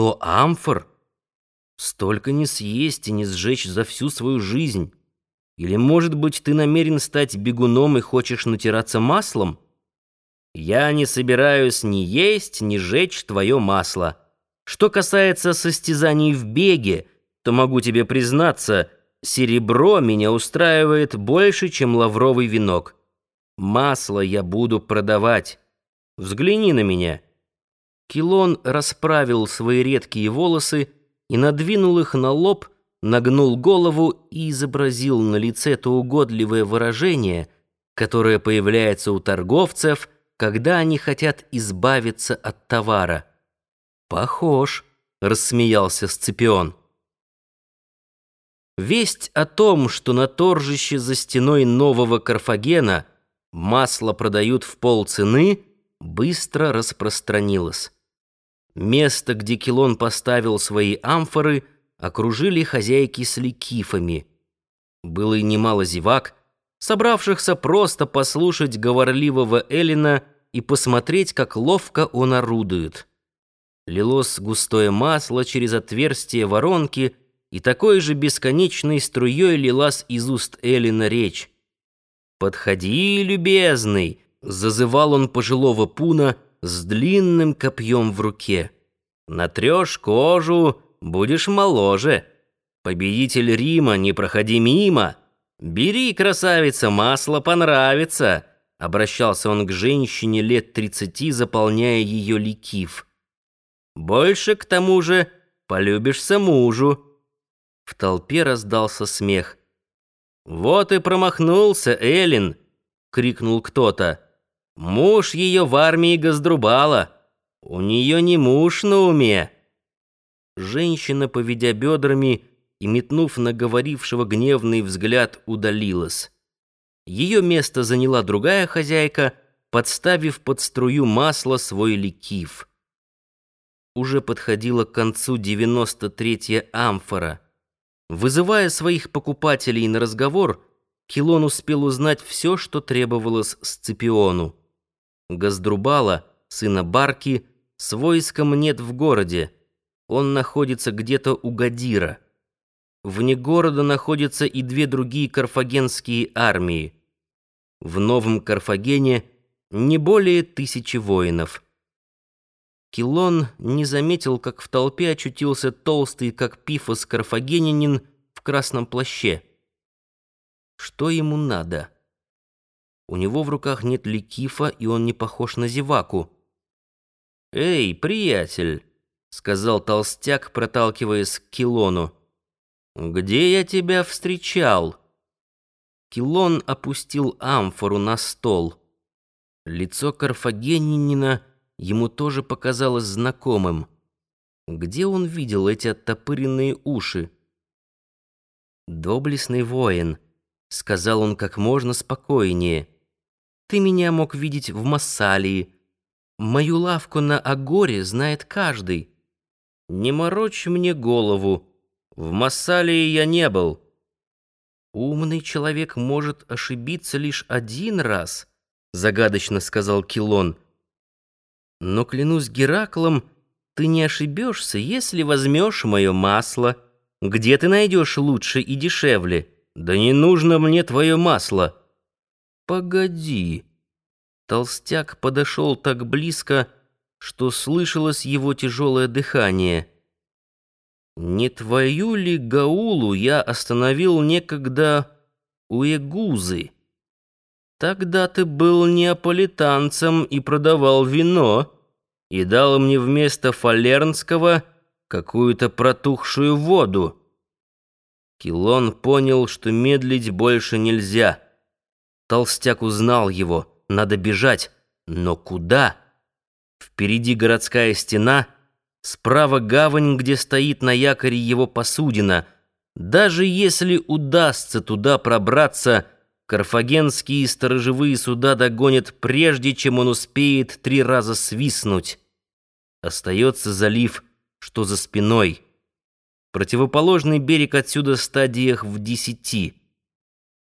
Сто амфор? Столько не съесть и не сжечь за всю свою жизнь. Или, может быть, ты намерен стать бегуном и хочешь натираться маслом? Я не собираюсь ни есть, ни жечь твое масло. Что касается состязаний в беге, то могу тебе признаться, серебро меня устраивает больше, чем лавровый венок. Масло я буду продавать. Взгляни на меня». Килон расправил свои редкие волосы и надвинул их на лоб, нагнул голову и изобразил на лице то угодливое выражение, которое появляется у торговцев, когда они хотят избавиться от товара. «Похож», — рассмеялся Сципион. Весть о том, что на торжище за стеной нового Карфагена масло продают в полцены, быстро распространилась. Место, где Килон поставил свои амфоры, окружили хозяйки с ликифами. Было и немало зевак, собравшихся просто послушать говорливого Эллина и посмотреть, как ловко он орудует. Лилось густое масло через отверстие воронки, и такой же бесконечной струей лилась из уст Эллина речь. «Подходи, любезный!» — зазывал он пожилого пуна — с длинным копьем в руке. Натрешь кожу, будешь моложе. Победитель Рима, не проходи мимо. Бери, красавица, масло понравится. Обращался он к женщине лет тридцати, заполняя ее ликив. Больше, к тому же, полюбишься мужу. В толпе раздался смех. «Вот и промахнулся, Эллин!» — крикнул кто-то. Муж ее в армии Газдрубала. У нее не муж на уме. Женщина, поведя бедрами и метнув на говорившего гневный взгляд, удалилась. Ее место заняла другая хозяйка, подставив под струю масла свой ликив. Уже подходила к концу девяносто третья амфора. Вызывая своих покупателей на разговор, Килон успел узнать все, что требовалось Сципиону. Газдрубала, сына Барки, с войском нет в городе. Он находится где-то у Гадира. Вне города находятся и две другие карфагенские армии. В Новом Карфагене не более тысячи воинов. Килон не заметил, как в толпе очутился толстый, как пифос карфагенянин в красном плаще. Что ему надо? У него в руках нет ликифа, и он не похож на зеваку. «Эй, приятель!» — сказал толстяк, проталкиваясь к Килону. «Где я тебя встречал?» Килон опустил амфору на стол. Лицо карфагенинина ему тоже показалось знакомым. Где он видел эти оттопыренные уши? «Доблестный воин», — сказал он как можно спокойнее. Ты меня мог видеть в Массалии. Мою лавку на Агоре знает каждый. Не морочь мне голову. В Массалии я не был. Умный человек может ошибиться лишь один раз, загадочно сказал Килон. Но клянусь Гераклом, ты не ошибешься, если возьмешь мое масло. Где ты найдешь лучше и дешевле? Да не нужно мне твое масло. «Погоди!» Толстяк подошел так близко, что слышалось его тяжелое дыхание. «Не твою ли Гаулу я остановил некогда у Эгузы? Тогда ты был неаполитанцем и продавал вино, и дал мне вместо фалернского какую-то протухшую воду». Килон понял, что медлить больше нельзя — Толстяк узнал его. Надо бежать. Но куда? Впереди городская стена, справа гавань, где стоит на якоре его посудина. Даже если удастся туда пробраться, карфагенские сторожевые суда догонят, прежде чем он успеет три раза свистнуть. Остается залив, что за спиной. Противоположный берег отсюда стадиях в десяти.